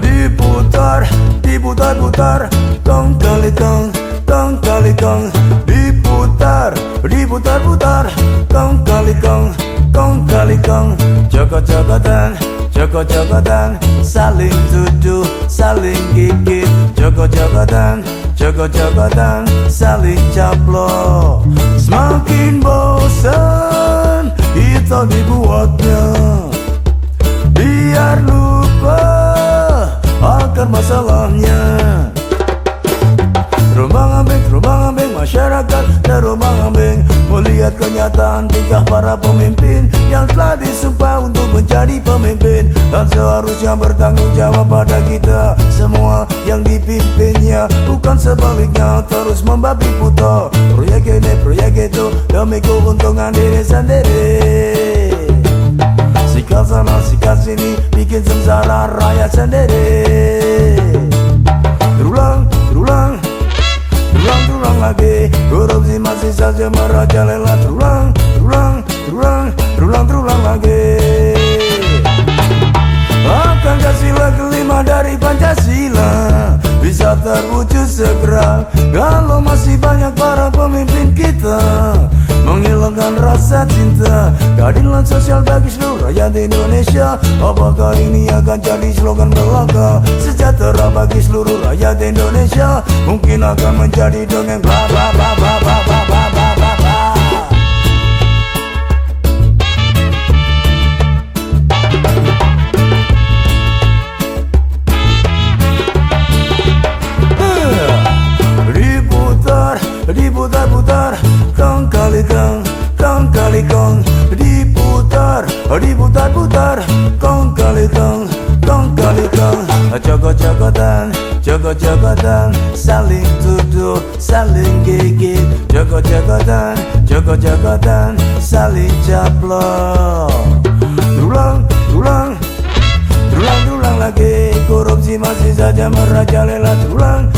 Diputar, diputar-putar Tong kali tong, tong kali tong. Diputar, diputar-putar Tong tali tong, tong tali tong. Cokot-cokotan, joko dan, Saling tuduh, saling gigit Cokot-cokotan, joko dan, Saling caplo Semakin bosan Itu dibuatnya masyarakat dan rumah ambing Melihat kenyataan tingkah para pemimpin Yang telah disumpah untuk menjadi pemimpin. Dan seharusnya bertanggung jawab pada kita Semua yang dipimpinnya. Bukan sebaliknya terus membabi buta. Proyek ini, proyek itu Demi keuntungan diri sendiri. Sikat sana, sikat sini Bikin sengsara rakyat sendiri saja merajalela terulang, terulang, terulang, terulang, terulang lagi. Akan kasihlah kelima dari Pancasila. Bisa terwujud segera. Kalau masih banyak para pemimpin kita. Menghilangkan rasa cinta. Keadilan sosial bagi seluruh rakyat Indonesia. Apakah ini akan jadi slogan belaka? Sejahtera bagi seluruh rakyat Indonesia. Mungkin akan menjadi dongeng bla bla bla bla bla. Diputar-putar. Kong kali kong, kong kali kong. Joko-jokotan, joko-jokotan Saling tuduh, saling gigit. Joko-jokotan, joko-jokotan Saling caplok. Terulang Terulang, terulang lagi. Korupsi masih saja merajalela. Terulang,